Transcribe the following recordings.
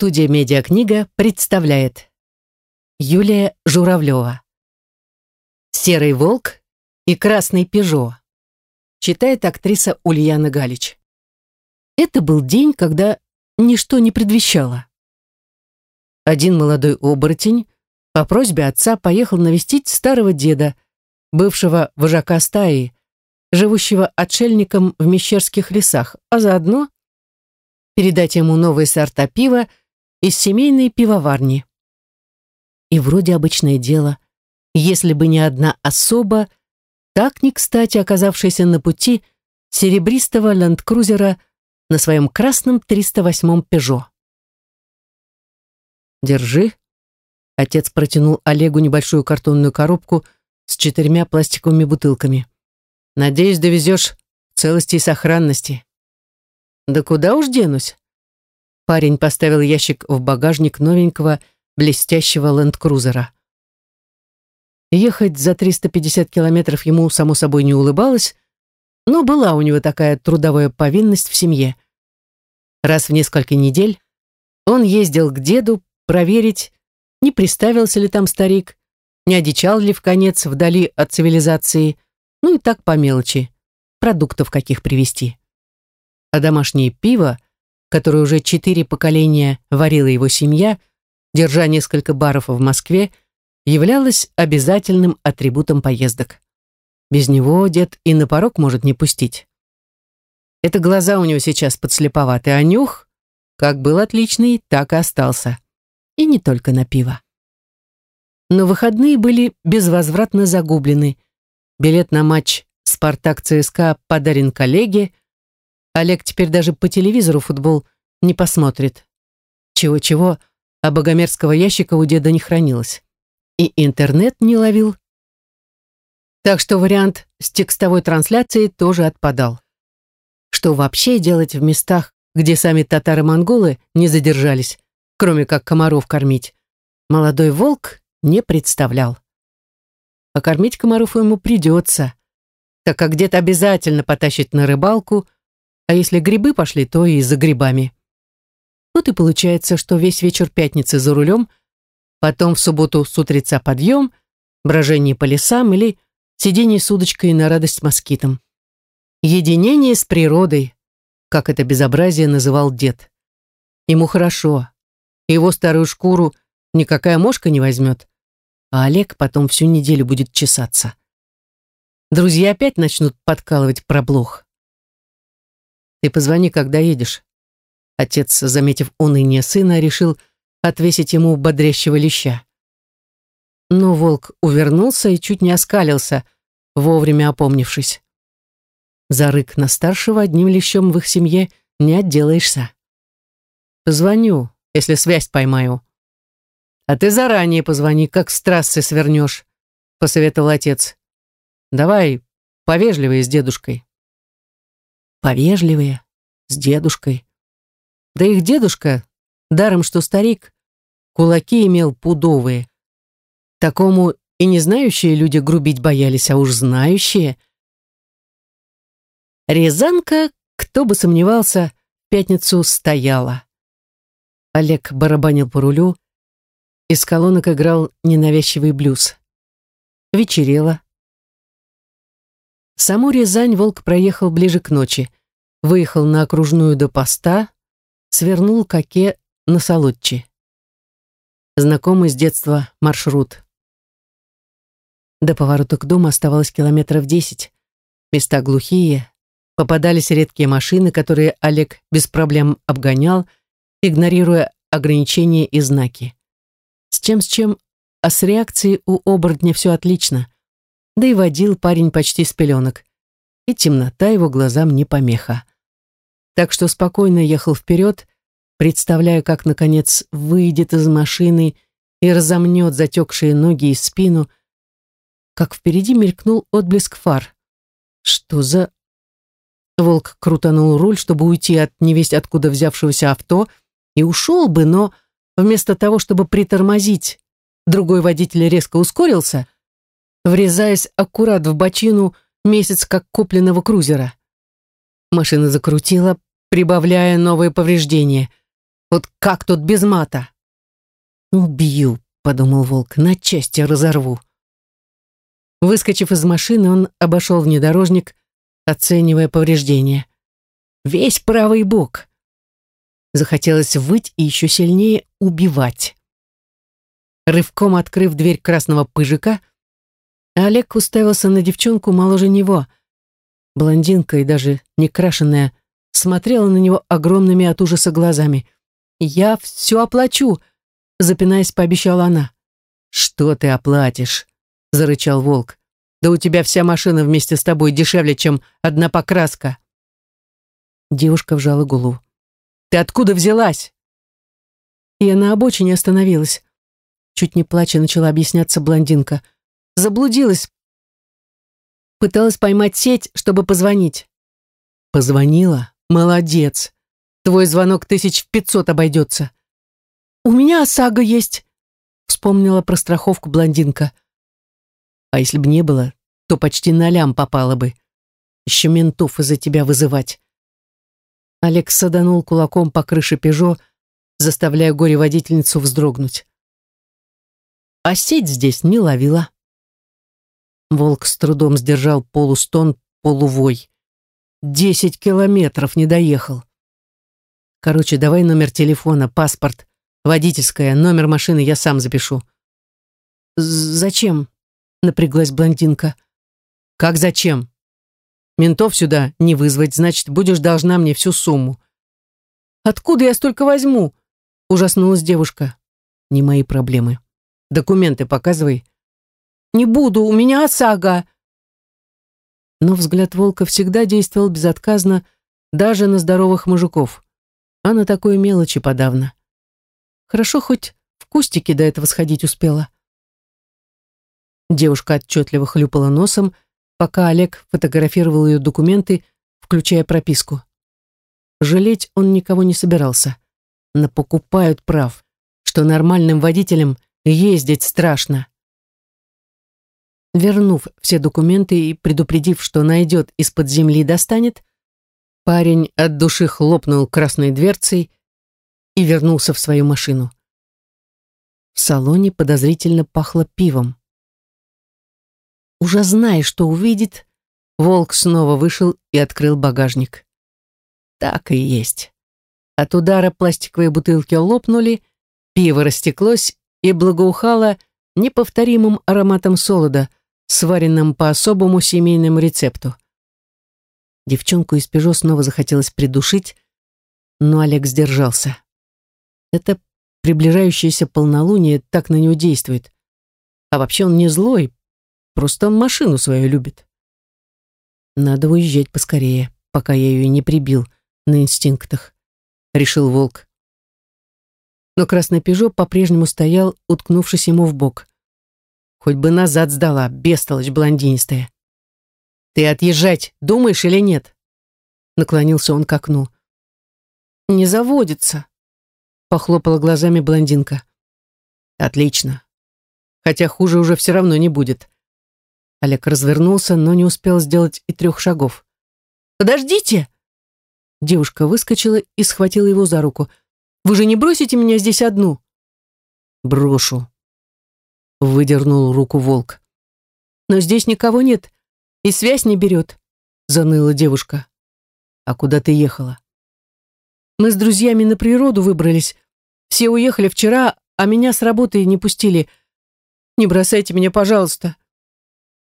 Студия «Медиакнига» представляет Юлия Журавлева «Серый волк и красный пежо» читает актриса Ульяна Галич. Это был день, когда ничто не предвещало. Один молодой оборотень по просьбе отца поехал навестить старого деда, бывшего вожака стаи, живущего отшельником в Мещерских лесах, а заодно передать ему новые сорта пива из семейной пивоварни. И вроде обычное дело, если бы не одна особа, так не кстати оказавшаяся на пути серебристого ленд-крузера на своем красном 308-м «Пежо». «Держи». Отец протянул Олегу небольшую картонную коробку с четырьмя пластиковыми бутылками. «Надеюсь, довезешь целости и сохранности». «Да куда уж денусь?» Парень поставил ящик в багажник новенького, блестящего ленд-крузера. Ехать за 350 километров ему, само собой, не улыбалось, но была у него такая трудовая повинность в семье. Раз в несколько недель он ездил к деду проверить, не приставился ли там старик, не одичал ли в конец вдали от цивилизации, ну и так по мелочи, продуктов каких привезти. А домашнее пиво — которую уже четыре поколения варила его семья, держа несколько баров в Москве, являлась обязательным атрибутом поездок. Без него дед и на порог может не пустить. Это глаза у него сейчас подслеповаты, а нюх, как был отличный, так и остался. И не только на пиво. Но выходные были безвозвратно загублены. Билет на матч «Спартак-ЦСКА» подарен коллеге, Олег теперь даже по телевизору футбол не посмотрит. Чего-чего, а богомерзкого ящика у деда не хранилось. И интернет не ловил. Так что вариант с текстовой трансляцией тоже отпадал. Что вообще делать в местах, где сами татары-монголы не задержались, кроме как комаров кормить, молодой волк не представлял. А кормить комаров ему придется, так как где-то обязательно потащит на рыбалку – а если грибы пошли, то и за грибами. Вот и получается, что весь вечер пятницы за рулем, потом в субботу с утреца подъем, брожение по лесам или сидение с удочкой на радость москитам. Единение с природой, как это безобразие называл дед. Ему хорошо. Его старую шкуру никакая мошка не возьмет, а Олег потом всю неделю будет чесаться. Друзья опять начнут подкалывать про блох. Ты позвони, когда едешь». Отец, заметив уныние сына, решил отвесить ему бодрящего леща. Но волк увернулся и чуть не оскалился, вовремя опомнившись. За рык на старшего одним лещом в их семье не отделаешься. «Позвоню, если связь поймаю». «А ты заранее позвони, как с трассы свернешь», — посоветовал отец. «Давай повежливее с дедушкой» повежливые, с дедушкой. Да их дедушка, даром что старик, кулаки имел пудовые. Такому и не знающие люди грубить боялись, а уж знающие. Рязанка, кто бы сомневался, в пятницу стояла. Олег барабанил по рулю, из колонок играл ненавязчивый блюз. Вечерело. Саму Рязань волк проехал ближе к ночи, выехал на окружную до поста, свернул к оке на Солодчи. Знакомый с детства маршрут. До поворота к дому оставалось километров десять. Места глухие, попадались редкие машины, которые Олег без проблем обгонял, игнорируя ограничения и знаки. С чем с чем, а с реакцией у оборотня все отлично да и водил парень почти с пеленок, и темнота его глазам не помеха. Так что спокойно ехал вперед, представляя, как, наконец, выйдет из машины и разомнет затекшие ноги и спину, как впереди мелькнул отблеск фар. Что за... Волк крутанул руль, чтобы уйти от невесть откуда взявшегося авто, и ушел бы, но вместо того, чтобы притормозить, другой водитель резко ускорился — врезаясь аккурат в бочину месяц как купленного крузера. Машина закрутила, прибавляя новые повреждения. Вот как тут без мата? Убью, подумал волк, на части разорву. Выскочив из машины, он обошел внедорожник, оценивая повреждения. Весь правый бок. Захотелось выть и еще сильнее убивать. Рывком открыв дверь красного пыжика, Олег уставился на девчонку моложе него. Блондинка и даже не крашенная смотрела на него огромными от ужаса глазами. «Я все оплачу», — запинаясь, пообещала она. «Что ты оплатишь?» — зарычал волк. «Да у тебя вся машина вместе с тобой дешевле, чем одна покраска». Девушка вжала голову. «Ты откуда взялась?» Я на обочине остановилась. Чуть не плача начала объясняться блондинка. Заблудилась. Пыталась поймать сеть, чтобы позвонить. Позвонила? Молодец. Твой звонок тысяч в пятьсот обойдется. У меня ОСАГО есть, вспомнила про страховку блондинка. А если бы не было, то почти на лям попала бы. Еще ментов из-за тебя вызывать. Олег саданул кулаком по крыше «Пежо», заставляя горе-водительницу вздрогнуть. А сеть здесь не ловила. Волк с трудом сдержал полустон, полувой. Десять километров не доехал. Короче, давай номер телефона, паспорт, водительская, номер машины я сам запишу. «Зачем?» — напряглась блондинка. «Как зачем? Ментов сюда не вызвать, значит, будешь должна мне всю сумму». «Откуда я столько возьму?» — ужаснулась девушка. «Не мои проблемы. Документы показывай». «Не буду, у меня ОСАГО». Но взгляд волка всегда действовал безотказно даже на здоровых мужиков, а на такой мелочи подавно. Хорошо хоть в кустике до этого сходить успела. Девушка отчетливо хлюпала носом, пока Олег фотографировал ее документы, включая прописку. Жалеть он никого не собирался. Напокупают прав, что нормальным водителям ездить страшно. Вернув все документы и предупредив, что найдет из-под земли достанет, парень от души хлопнул красной дверцей и вернулся в свою машину. В салоне подозрительно пахло пивом. Уже зная, что увидит, волк снова вышел и открыл багажник. Так и есть. От удара пластиковые бутылки лопнули, пиво растеклось и благоухало неповторимым ароматом солода, сваренным по особому семейному рецепту. Девчонку из Пежо снова захотелось придушить, но Олег сдержался. Это приближающееся полнолуние так на него действует. А вообще он не злой, Просто машину свою любит. Надо уезжать поскорее, пока я ее не прибил на инстинктах, решил волк. Но красный пежо по-прежнему стоял, уткнувшись ему в бок. Хоть бы назад сдала, бестолочь блондинистая. «Ты отъезжать думаешь или нет?» Наклонился он к окну. «Не заводится», — похлопала глазами блондинка. «Отлично. Хотя хуже уже все равно не будет. Олег развернулся, но не успел сделать и трех шагов. «Подождите!» Девушка выскочила и схватила его за руку. «Вы же не бросите меня здесь одну?» «Брошу», — выдернул руку волк. «Но здесь никого нет, и связь не берет», — заныла девушка. «А куда ты ехала?» «Мы с друзьями на природу выбрались. Все уехали вчера, а меня с работы не пустили. Не бросайте меня, пожалуйста».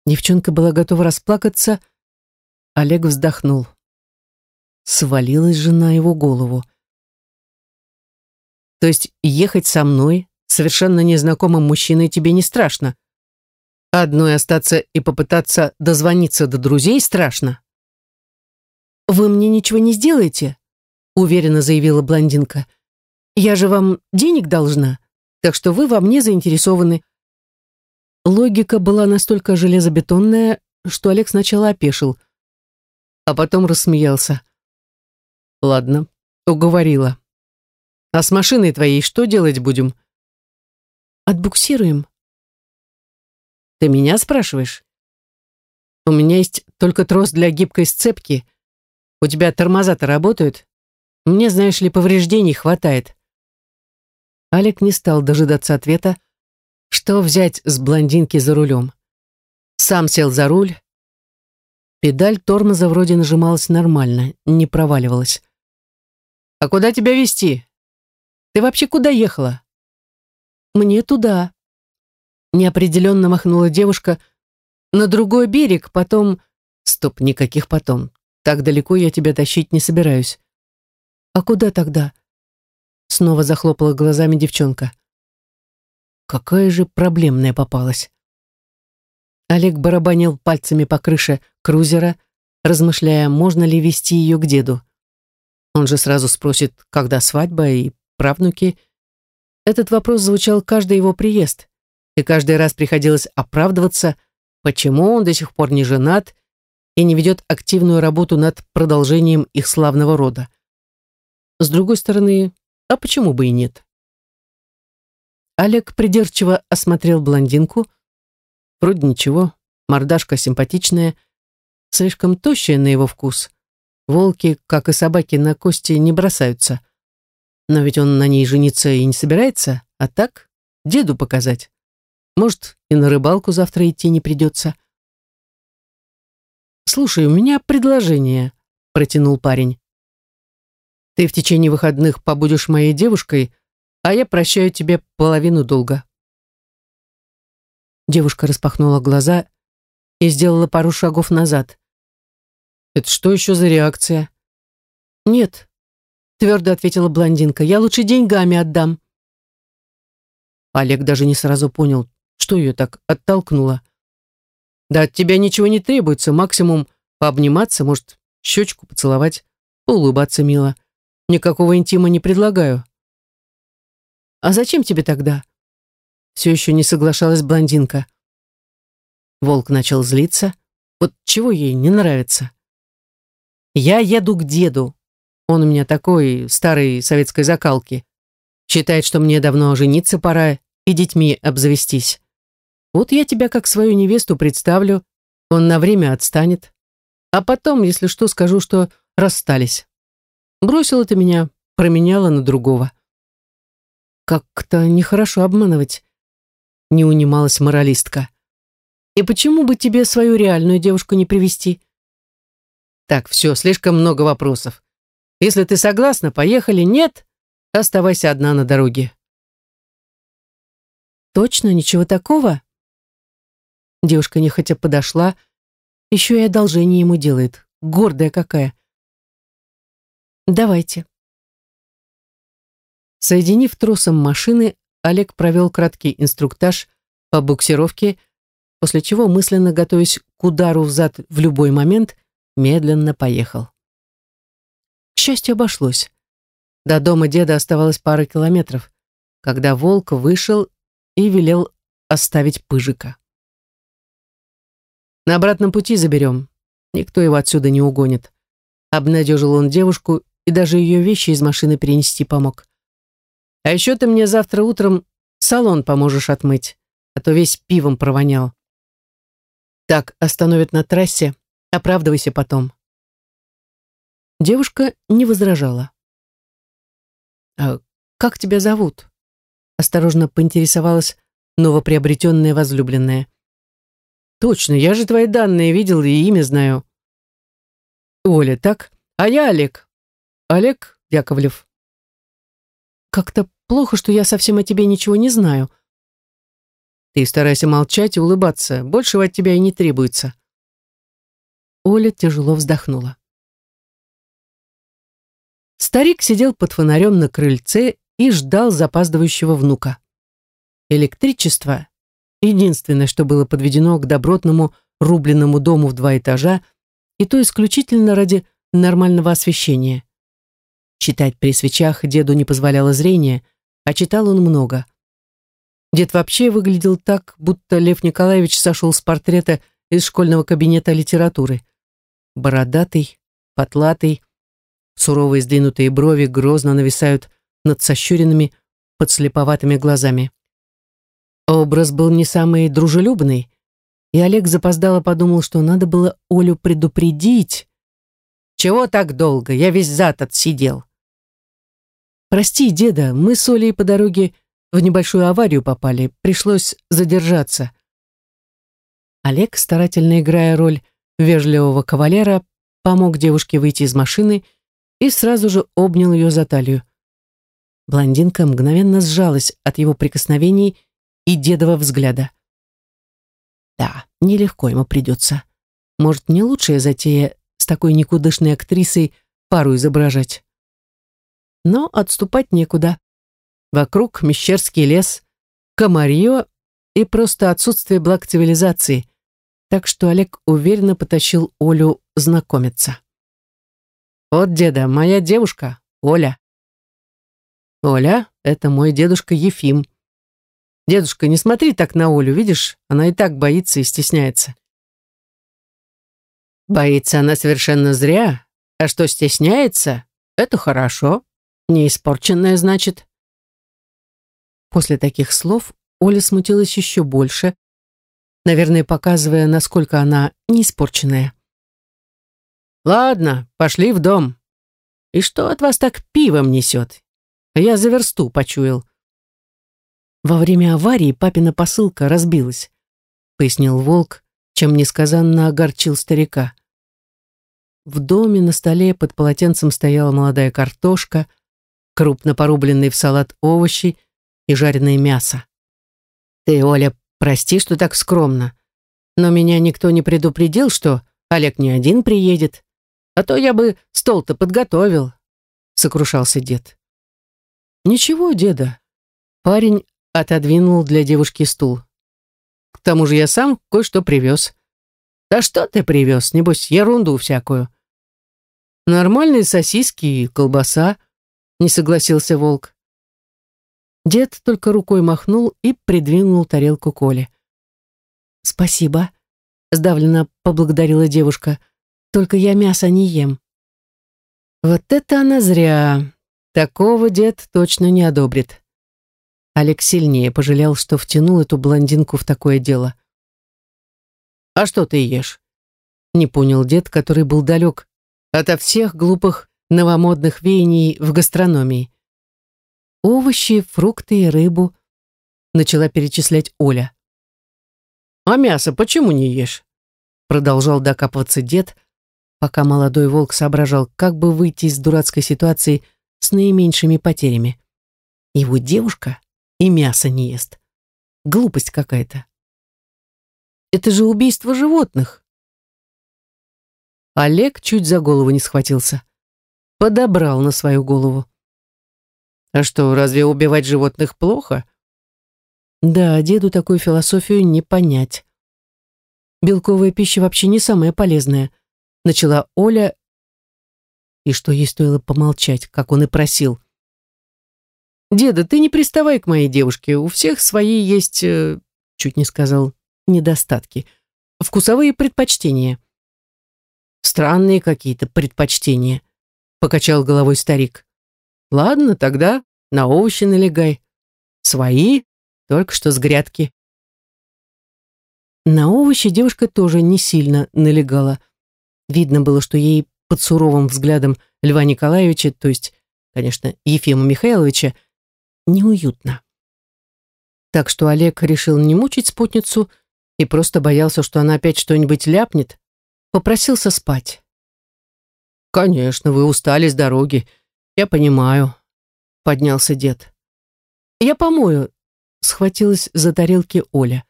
Девчонка была готова расплакаться. Олег вздохнул. Свалилась же на его голову. То есть ехать со мной, совершенно незнакомым мужчиной, тебе не страшно? Одной остаться и попытаться дозвониться до друзей страшно? «Вы мне ничего не сделаете?» уверенно заявила блондинка. «Я же вам денег должна, так что вы во мне заинтересованы. Логика была настолько железобетонная, что Олег сначала опешил, а потом рассмеялся. «Ладно, уговорила. А с машиной твоей что делать будем?» «Отбуксируем». «Ты меня спрашиваешь?» «У меня есть только трос для гибкой сцепки. У тебя тормоза-то работают? Мне, знаешь ли, повреждений хватает. Олег не стал дожидаться ответа, что взять с блондинки за рулем. Сам сел за руль. Педаль тормоза вроде нажималась нормально, не проваливалась. «А куда тебя везти? Ты вообще куда ехала?» «Мне туда», — неопределенно махнула девушка, «на другой берег, потом...» «Стоп, никаких потом. Так далеко я тебя тащить не собираюсь». «А куда тогда?» Снова захлопала глазами девчонка. Какая же проблемная попалась. Олег барабанил пальцами по крыше крузера, размышляя, можно ли вести ее к деду. Он же сразу спросит, когда свадьба и правнуки. Этот вопрос звучал каждый его приезд, и каждый раз приходилось оправдываться, почему он до сих пор не женат и не ведет активную работу над продолжением их славного рода. С другой стороны, а почему бы и нет? Олег придирчиво осмотрел блондинку. Вроде ничего, мордашка симпатичная, слишком тощая на его вкус. Волки, как и собаки, на кости не бросаются. Но ведь он на ней жениться и не собирается, а так деду показать. Может, и на рыбалку завтра идти не придется. «Слушай, у меня предложение», — протянул парень. «Ты в течение выходных побудешь моей девушкой, а я прощаю тебе половину долга». Девушка распахнула глаза и сделала пару шагов назад. «Это что еще за реакция?» «Нет», — твердо ответила блондинка, — «я лучше деньгами отдам». Олег даже не сразу понял, что ее так оттолкнуло. «Да от тебя ничего не требуется, максимум пообниматься, может, щечку поцеловать, улыбаться мило. Никакого интима не предлагаю». «А зачем тебе тогда?» Все еще не соглашалась блондинка. Волк начал злиться. Вот чего ей не нравится? «Я еду к деду. Он у меня такой, старой советской закалки. Считает, что мне давно жениться пора и детьми обзавестись. Вот я тебя как свою невесту представлю, он на время отстанет. А потом, если что, скажу, что расстались. Бросила ты меня, променяла на другого. Как-то нехорошо обманывать. Не унималась моралистка. И почему бы тебе свою реальную девушку не привести? Так, все, слишком много вопросов. Если ты согласна, поехали. Нет, оставайся одна на дороге. Точно ничего такого? Девушка нехотя подошла, еще и одолжение ему делает. Гордая какая. Давайте. Соединив тросом машины, Олег провел краткий инструктаж по буксировке, после чего, мысленно готовясь к удару взад в любой момент, медленно поехал. К счастью, обошлось. До дома деда оставалось пара километров, когда волк вышел и велел оставить пыжика. На обратном пути заберем. Никто его отсюда не угонит. Обнадежил он девушку и даже ее вещи из машины перенести помог. А еще ты мне завтра утром салон поможешь отмыть, а то весь пивом провонял. Так, остановят на трассе, оправдывайся потом. Девушка не возражала. «А как тебя зовут?» Осторожно поинтересовалась новоприобретенная возлюбленная. «Точно, я же твои данные видел и имя знаю». «Оля, так? А я Олег. Олег Яковлев». Как-то плохо, что я совсем о тебе ничего не знаю. Ты старайся молчать и улыбаться. Большего от тебя и не требуется. Оля тяжело вздохнула. Старик сидел под фонарем на крыльце и ждал запаздывающего внука. Электричество, единственное, что было подведено к добротному рубленному дому в два этажа, и то исключительно ради нормального освещения. Читать при свечах деду не позволяло зрение, а читал он много. Дед вообще выглядел так, будто Лев Николаевич сошел с портрета из школьного кабинета литературы. Бородатый, потлатый, суровые сдвинутые брови грозно нависают над сощуренными, подслеповатыми глазами. Образ был не самый дружелюбный, и Олег запоздало подумал, что надо было Олю предупредить. «Чего так долго? Я весь зад отсидел». «Прости, деда, мы с Олей по дороге в небольшую аварию попали, пришлось задержаться. Олег, старательно играя роль вежливого кавалера, помог девушке выйти из машины и сразу же обнял ее за талию. Блондинка мгновенно сжалась от его прикосновений и дедова взгляда. Да, нелегко ему придется. Может, не лучшая затея с такой никудышной актрисой пару изображать. Но отступать некуда. Вокруг Мещерский лес, комарье и просто отсутствие благ цивилизации. Так что Олег уверенно потащил Олю знакомиться. «Вот, деда, моя девушка, Оля». «Оля, это мой дедушка Ефим», Дедушка, не смотри так на Олю, видишь? Она и так боится и стесняется. Боится она совершенно зря. А что стесняется, это хорошо. Не испорченная, значит. После таких слов Оля смутилась еще больше, наверное, показывая, насколько она не испорченная. «Ладно, пошли в дом. И что от вас так пивом несет? Я за версту почуял. Во время аварии папина посылка разбилась, пояснил волк, чем несказанно огорчил старика. В доме на столе под полотенцем стояла молодая картошка, крупно порубленные в салат овощи и жареное мясо. «Ты, Оля, прости, что так скромно, но меня никто не предупредил, что Олег не один приедет, а то я бы стол-то подготовил», — сокрушался дед. «Ничего, деда, парень отодвинул для девушки стул. К тому же я сам кое-что привез. Да что ты привез, небось, ерунду всякую. Нормальные сосиски и колбаса, не согласился волк. Дед только рукой махнул и придвинул тарелку Коле. «Спасибо», — сдавленно поблагодарила девушка. «Только я мясо не ем». Вот это она зря. Такого дед точно не одобрит. Олег сильнее пожалел, что втянул эту блондинку в такое дело. «А что ты ешь?» Не понял дед, который был далек ото всех глупых новомодных веяний в гастрономии. «Овощи, фрукты и рыбу», — начала перечислять Оля. «А мясо почему не ешь?» Продолжал докапываться дед, пока молодой волк соображал, как бы выйти из дурацкой ситуации с наименьшими потерями. Его девушка и мясо не ест. Глупость какая-то. Это же убийство животных. Олег чуть за голову не схватился. Подобрал на свою голову. А что, разве убивать животных плохо? Да, деду такую философию не понять. Белковая пища вообще не самая полезная. Начала Оля, и что ей стоило помолчать, как он и просил. «Деда, ты не приставай к моей девушке, у всех свои есть, э, чуть не сказал, недостатки, вкусовые предпочтения». «Странные какие-то предпочтения», — покачал головой старик. «Ладно, тогда на овощи налегай. Свои, только что с грядки». На овощи девушка тоже не сильно налегала. Видно было, что ей под суровым взглядом Льва Николаевича, то есть, конечно, Ефима Михайловича, неуютно. Так что Олег решил не мучить спутницу и просто боялся, что она опять что-нибудь ляпнет, попросился спать. «Конечно, вы устали с дороги, я понимаю», — поднялся дед. «Я помою», — схватилась за тарелки Оля.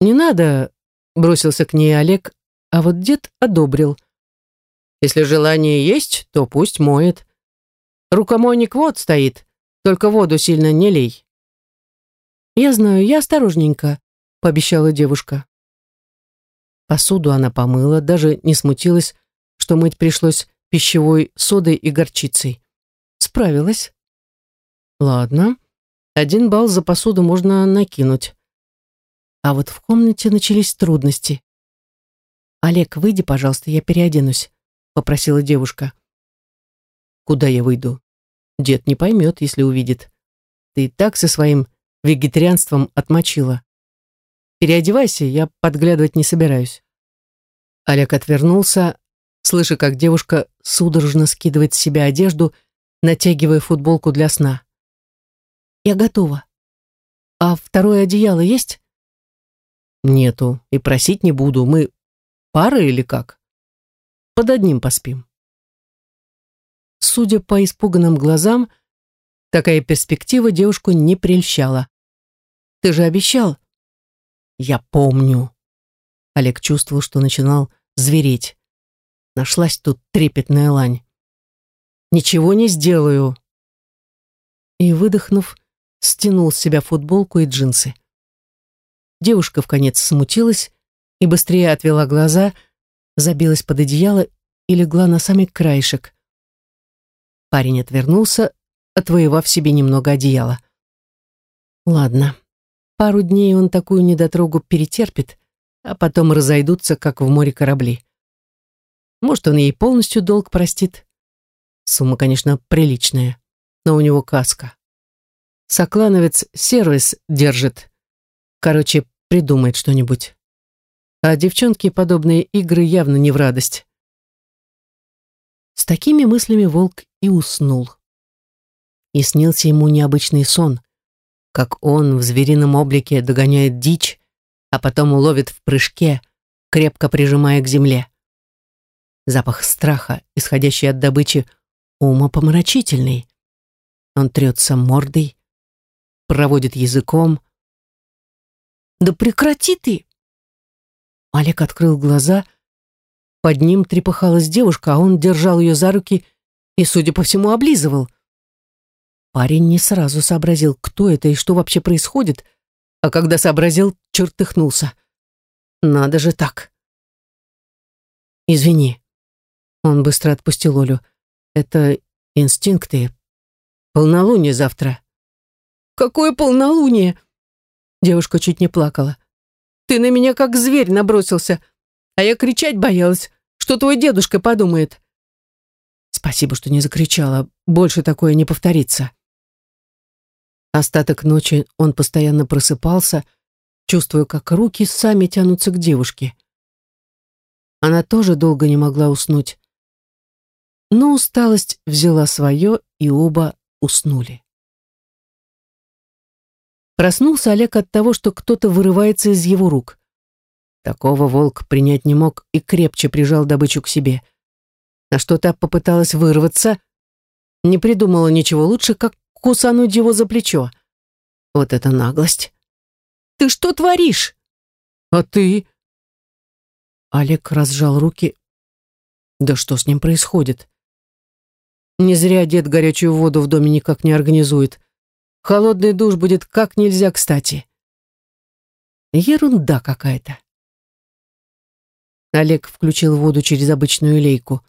«Не надо», — бросился к ней Олег, а вот дед одобрил. «Если желание есть, то пусть моет. Рукомойник вот стоит, только воду сильно не лей». «Я знаю, я осторожненько», — пообещала девушка. Посуду она помыла, даже не смутилась, что мыть пришлось пищевой содой и горчицей. Справилась. Ладно, один балл за посуду можно накинуть. А вот в комнате начались трудности. «Олег, выйди, пожалуйста, я переоденусь», — попросила девушка. «Куда я выйду?» Дед не поймет, если увидит. Ты и так со своим вегетарианством отмочила. Переодевайся, я подглядывать не собираюсь. Олег отвернулся, слыша, как девушка судорожно скидывает с себя одежду, натягивая футболку для сна. «Я готова», А второе одеяло есть? Нету, и просить не буду. Мы пара или как? Под одним поспим. Судя по испуганным глазам, такая перспектива девушку не прельщала. Ты же обещал. Я помню. Олег чувствовал, что начинал звереть. Нашлась тут трепетная лань. Ничего не сделаю. И, выдохнув, стянул с себя футболку и джинсы. Девушка в конец смутилась и быстрее отвела глаза, забилась под одеяло и легла на самый краешек. Парень отвернулся, отвоевав себе немного одеяла. Ладно, пару дней он такую недотрогу перетерпит, а потом разойдутся, как в море корабли. Может, он ей полностью долг простит. Сумма, конечно, приличная, но у него каска. Соклановец сервис держит. Короче, придумает что-нибудь. А девчонке подобные игры явно не в радость. С такими мыслями волк и уснул. И снился ему необычный сон, как он в зверином облике догоняет дичь, а потом уловит в прыжке, крепко прижимая к земле. Запах страха, исходящий от добычи, умопомрачительный. Он трется мордой, проводит языком. «Да прекрати ты!» Олег открыл глаза. Под ним трепыхалась девушка, а он держал ее за руки и, судя по всему, облизывал. Парень не сразу сообразил, кто это и что вообще происходит, а когда сообразил, чертыхнулся. «Надо же так!» «Извини». Он быстро отпустил Олю. «Это инстинкты. Полнолуние завтра». Какое полнолуние!» Девушка чуть не плакала. «Ты на меня как зверь набросился, а я кричать боялась, что твой дедушка подумает». «Спасибо, что не закричала. Больше такое не повторится». Остаток ночи он постоянно просыпался, чувствуя, как руки сами тянутся к девушке. Она тоже долго не могла уснуть. Но усталость взяла свое, и оба уснули. Проснулся Олег от того, что кто-то вырывается из его рук. Такого волк принять не мог и крепче прижал добычу к себе. На что та попыталась вырваться, не придумала ничего лучше, как кусануть его за плечо. Вот это наглость. «Ты что творишь?» «А ты?» Олег разжал руки. «Да что с ним происходит?» Не зря дед горячую воду в доме никак не организует. Холодный душ будет как нельзя кстати. Ерунда какая-то. Олег включил воду через обычную лейку.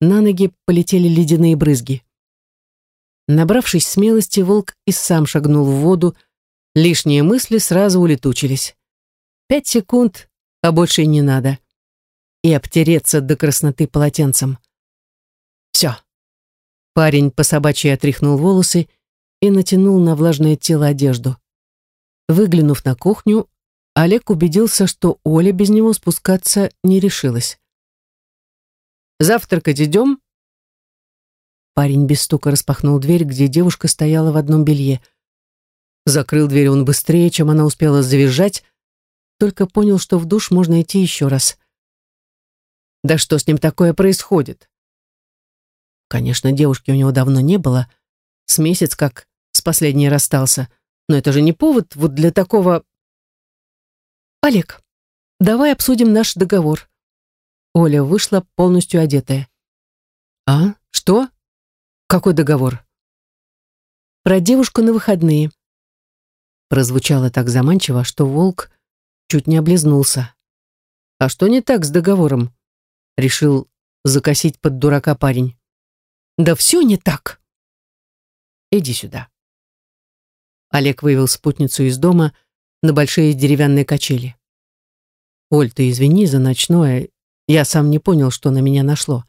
На ноги полетели ледяные брызги. Набравшись смелости, волк и сам шагнул в воду, лишние мысли сразу улетучились. Пять секунд, а больше и не надо. И обтереться до красноты полотенцем. Все. Парень по собачьи отряхнул волосы и натянул на влажное тело одежду. Выглянув на кухню, Олег убедился, что Оля без него спускаться не решилась. «Завтракать идем?» Парень без стука распахнул дверь, где девушка стояла в одном белье. Закрыл дверь он быстрее, чем она успела завизжать, только понял, что в душ можно идти еще раз. «Да что с ним такое происходит?» Конечно, девушки у него давно не было, с месяц как с последней расстался. Но это же не повод вот для такого... Олег, давай обсудим наш договор. Оля вышла полностью одетая. А? Что? Какой договор? Про девушку на выходные. Прозвучало так заманчиво, что волк чуть не облизнулся. А что не так с договором? Решил закосить под дурака парень. Да все не так. Иди сюда. Олег вывел спутницу из дома на большие деревянные качели. «Оль, ты извини за ночное. Я сам не понял, что на меня нашло».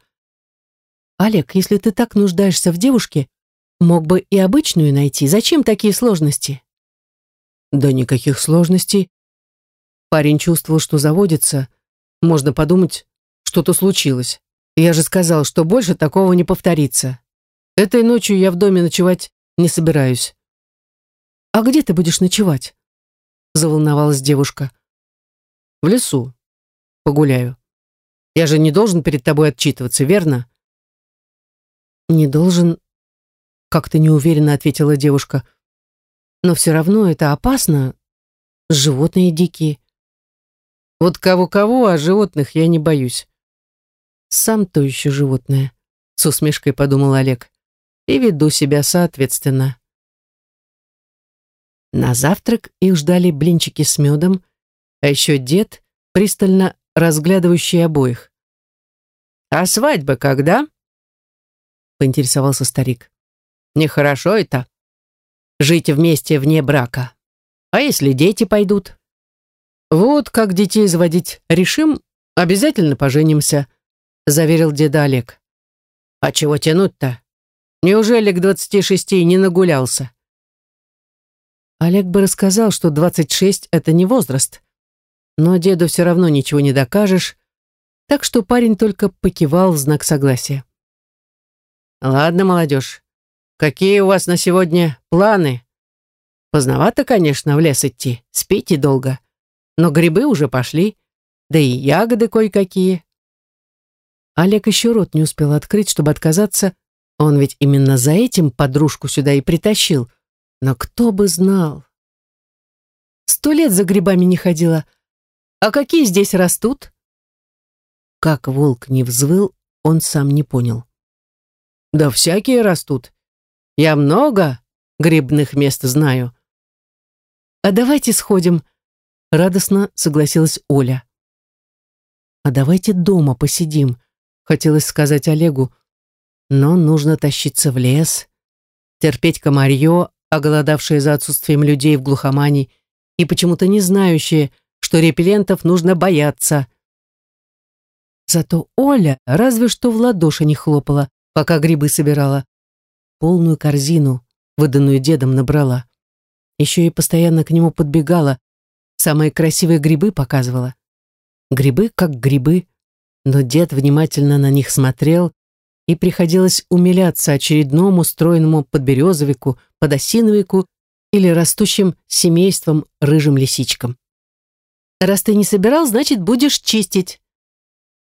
«Олег, если ты так нуждаешься в девушке, мог бы и обычную найти. Зачем такие сложности?» «Да никаких сложностей». Парень чувствовал, что заводится. Можно подумать, что-то случилось. Я же сказал, что больше такого не повторится. Этой ночью я в доме ночевать не собираюсь. «А где ты будешь ночевать?» Заволновалась девушка. «В лесу. Погуляю. Я же не должен перед тобой отчитываться, верно?» «Не должен», — как-то неуверенно ответила девушка. «Но все равно это опасно. Животные дикие». «Вот кого-кого, а животных я не боюсь». «Сам то еще животное», — с усмешкой подумал Олег. «И веду себя соответственно». На завтрак их ждали блинчики с медом, а еще дед, пристально разглядывающий обоих. «А свадьба когда?» — поинтересовался старик. «Нехорошо это. Жить вместе вне брака. А если дети пойдут?» «Вот как детей заводить решим, обязательно поженимся», — заверил деда Олег. «А чего тянуть-то? Неужели к двадцати шести не нагулялся?» Олег бы рассказал, что двадцать шесть — это не возраст. Но деду все равно ничего не докажешь, так что парень только покивал в знак согласия. Ладно, молодежь, какие у вас на сегодня планы? Поздновато, конечно, в лес идти, спите долго. Но грибы уже пошли, да и ягоды кое-какие. Олег еще рот не успел открыть, чтобы отказаться. Он ведь именно за этим подружку сюда и притащил. Но кто бы знал. Сто лет за грибами не ходила. А какие здесь растут? Как волк не взвыл, он сам не понял. Да всякие растут. Я много грибных мест знаю. А давайте сходим, радостно согласилась Оля. А давайте дома посидим, хотелось сказать Олегу, но нужно тащиться в лес, терпеть комарье, оголодавшее за отсутствием людей в глухомане и почему-то не знающее, что репеллентов нужно бояться. Зато Оля разве что в ладоши не хлопала, пока грибы собирала. Полную корзину, выданную дедом, набрала. Еще и постоянно к нему подбегала, самые красивые грибы показывала. Грибы как грибы, но дед внимательно на них смотрел, и приходилось умиляться очередному стройному подберезовику, подосиновику или растущим семейством рыжим лисичкам. «Раз ты не собирал, значит, будешь чистить»,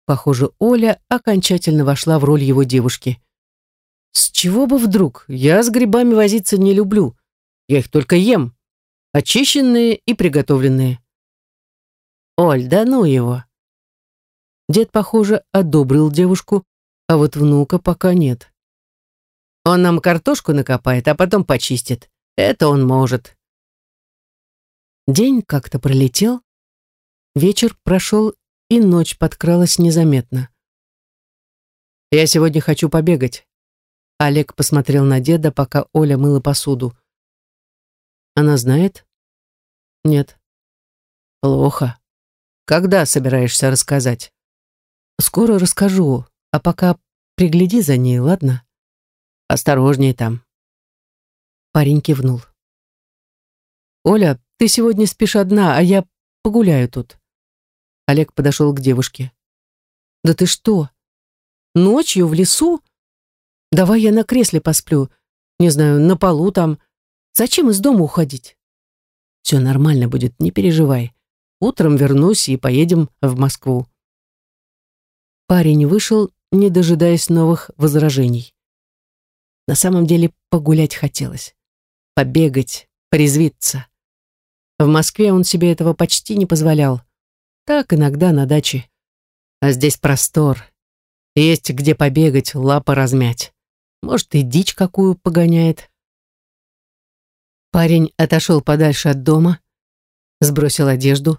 Похоже, Оля окончательно вошла в роль его девушки. «С чего бы вдруг? Я с грибами возиться не люблю. Я их только ем. Очищенные и приготовленные». «Оль, да ну его!» Дед, похоже, одобрил девушку, а вот внука пока нет. «Он нам картошку накопает, а потом почистит. Это он может». День как-то пролетел. Вечер прошел и ночь подкралась незаметно. «Я сегодня хочу побегать». Олег посмотрел на деда, пока Оля мыла посуду. «Она знает?» «Нет». «Плохо. Когда собираешься рассказать?» «Скоро расскажу, а пока пригляди за ней, ладно?» «Осторожнее там». Парень кивнул. «Оля, ты сегодня спишь одна, а я погуляю тут». Олег подошел к девушке. «Да ты что? Ночью в лесу? Давай я на кресле посплю. Не знаю, на полу там. Зачем из дома уходить?» «Все нормально будет, не переживай. Утром вернусь и поедем в Москву». Парень вышел, не дожидаясь новых возражений. На самом деле погулять хотелось. Побегать, порезвиться. В Москве он себе этого почти не позволял. Так иногда на даче. А здесь простор. Есть где побегать, лапы размять. Может, и дичь какую погоняет. Парень отошел подальше от дома, сбросил одежду.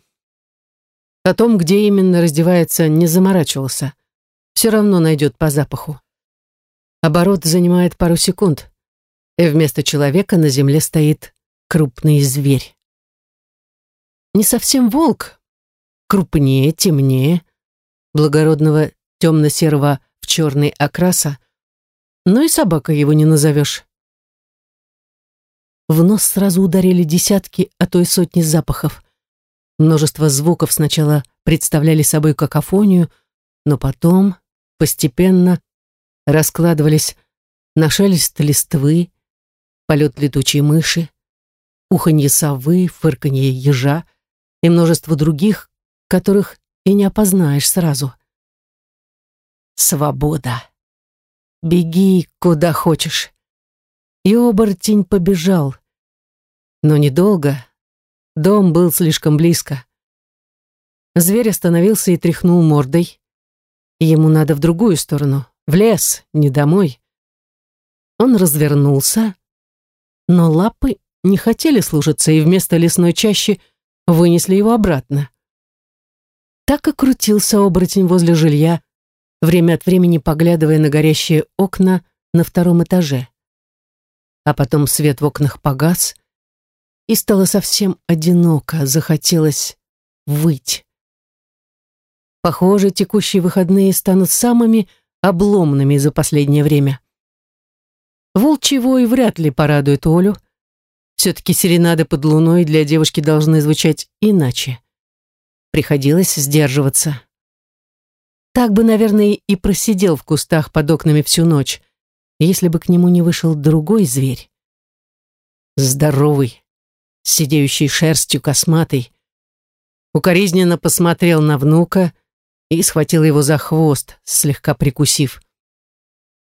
О том, где именно раздевается, не заморачивался. Все равно найдет по запаху. Оборот занимает пару секунд, и вместо человека на земле стоит крупный зверь. Не совсем волк, крупнее, темнее, благородного темно-серого в черный окраса, но и собака его не назовешь. В нос сразу ударили десятки, а то и сотни запахов. Множество звуков сначала представляли собой какофонию, но потом, постепенно, раскладывались на шелест листвы, полет летучей мыши, уханье совы, фырканье ежа и множество других, которых и не опознаешь сразу. Свобода. Беги, куда хочешь. И оборотень побежал. Но недолго. Дом был слишком близко. Зверь остановился и тряхнул мордой. Ему надо в другую сторону, в лес, не домой. Он развернулся, но лапы не хотели слушаться и вместо лесной чащи вынесли его обратно. Так и крутился оборотень возле жилья, время от времени поглядывая на горящие окна на втором этаже. А потом свет в окнах погас, и стало совсем одиноко, захотелось выть. Похоже, текущие выходные станут самыми обломными за последнее время. Волчий вой вряд ли порадует Олю. Все-таки серенады под луной для девушки должны звучать иначе. Приходилось сдерживаться. Так бы, наверное, и просидел в кустах под окнами всю ночь, если бы к нему не вышел другой зверь. Здоровый, сидеющий шерстью косматый. Укоризненно посмотрел на внука и схватил его за хвост, слегка прикусив.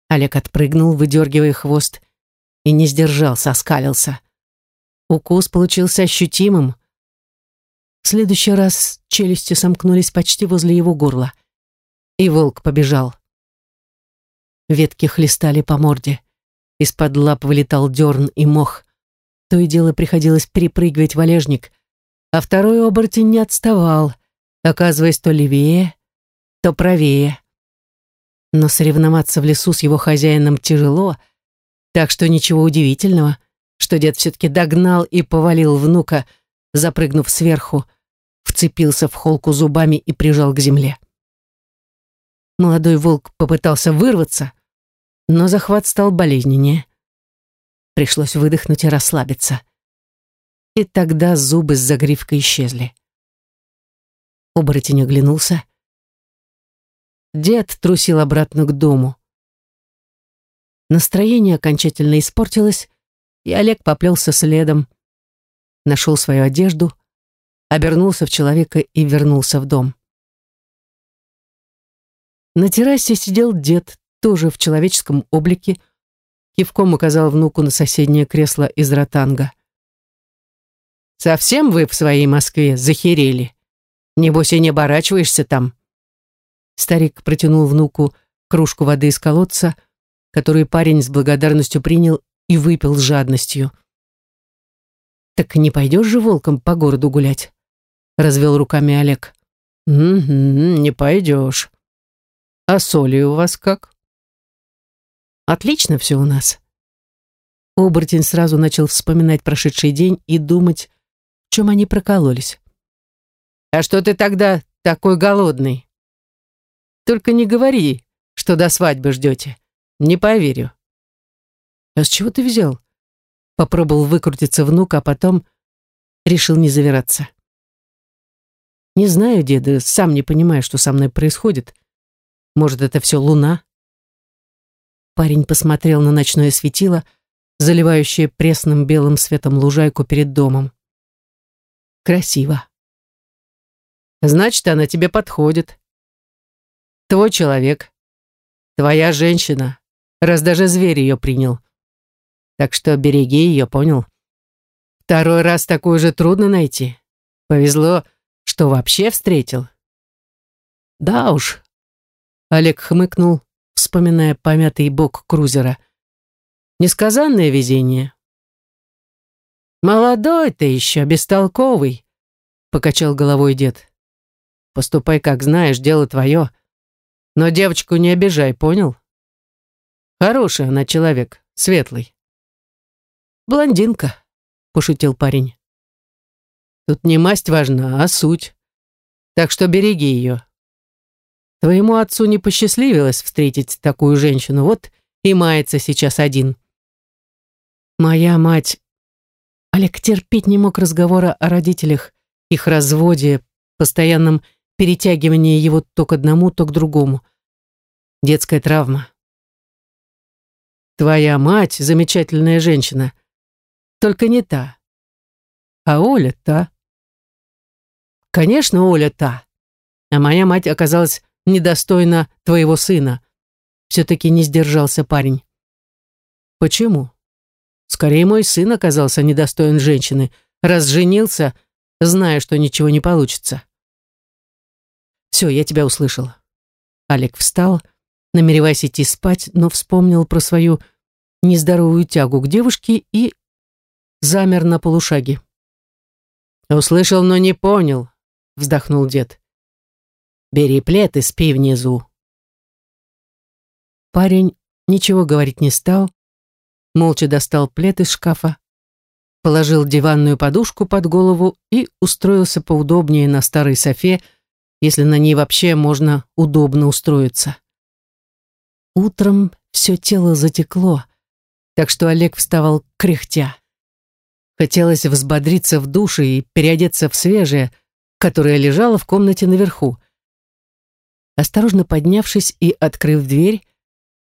Олег отпрыгнул, выдергивая хвост, и не сдержался, оскалился. Укус получился ощутимым. В следующий раз челюсти сомкнулись почти возле его горла. И волк побежал. Ветки хлестали по морде. Из-под лап вылетал дерн и мох. То и дело приходилось перепрыгивать валежник, а второй оборотень не отставал, оказываясь то левее, то правее. Но соревноваться в лесу с его хозяином тяжело, так что ничего удивительного, что дед все-таки догнал и повалил внука, запрыгнув сверху, вцепился в холку зубами и прижал к земле. Молодой волк попытался вырваться, но захват стал болезненнее. Пришлось выдохнуть и расслабиться. И тогда зубы с загривкой исчезли. Оборотень оглянулся Дед трусил обратно к дому. Настроение окончательно испортилось, и Олег поплелся следом. Нашел свою одежду, обернулся в человека и вернулся в дом. На террасе сидел дед, тоже в человеческом облике, кивком указал внуку на соседнее кресло из ротанга. «Совсем вы в своей Москве захерели? Небось и не оборачиваешься там?» Старик протянул внуку кружку воды из колодца, которую парень с благодарностью принял и выпил с жадностью. «Так не пойдешь же волком по городу гулять?» — развел руками Олег. «Угу, не пойдешь. А соли у вас как?» «Отлично все у нас». Оборотень сразу начал вспоминать прошедший день и думать, в чем они прокололись. «А что ты тогда такой голодный?» Только не говори, что до свадьбы ждете. Не поверю. А с чего ты взял? Попробовал выкрутиться внук, а потом решил не завираться. Не знаю, деда, сам не понимаю, что со мной происходит. Может, это все луна? Парень посмотрел на ночное светило, заливающее пресным белым светом лужайку перед домом. Красиво. Значит, она тебе подходит твой человек, твоя женщина, раз даже зверь ее принял. Так что береги ее, понял? Второй раз такую же трудно найти. Повезло, что вообще встретил. Да уж. Олег хмыкнул, вспоминая помятый бок крузера. Несказанное везение. Молодой ты еще, бестолковый, покачал головой дед. Поступай, как знаешь, дело твое. Но девочку не обижай, понял? Хороший она человек, светлый. Блондинка, пошутил парень. Тут не масть важна, а суть. Так что береги ее. Твоему отцу не посчастливилось встретить такую женщину, вот и мается сейчас один. Моя мать... Олег терпеть не мог разговора о родителях, их разводе, постоянном перетягивание его то к одному, то к другому. Детская травма. Твоя мать замечательная женщина, только не та. а Оля та. Конечно, Оля та. А моя мать оказалась недостойна твоего сына. Все-таки не сдержался парень. Почему? Скорее, мой сын оказался недостоин женщины, раз женился, зная, что ничего не получится. Все, я тебя услышал. Олег встал, намереваясь идти спать, но вспомнил про свою нездоровую тягу к девушке и замер на полушаге. «Услышал, но не понял», — вздохнул дед. «Бери плед и спи внизу». Парень ничего говорить не стал, молча достал плед из шкафа, положил диванную подушку под голову и устроился поудобнее на старой софе, если на ней вообще можно удобно устроиться. Утром все тело затекло, так что Олег вставал кряхтя. Хотелось взбодриться в душе и переодеться в свежее, которое лежало в комнате наверху. Осторожно поднявшись и открыв дверь,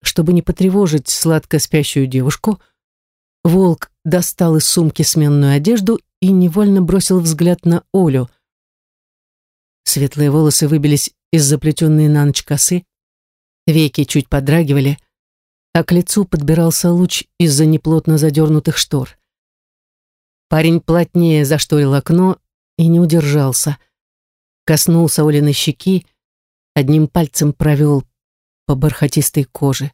чтобы не потревожить сладко спящую девушку, волк достал из сумки сменную одежду и невольно бросил взгляд на Олю. Светлые волосы выбились из заплетенной на ночь косы, веки чуть подрагивали, а к лицу подбирался луч из-за неплотно задернутых штор. Парень плотнее зашторил окно и не удержался. Коснулся Олиной щеки, одним пальцем провел по бархатистой коже.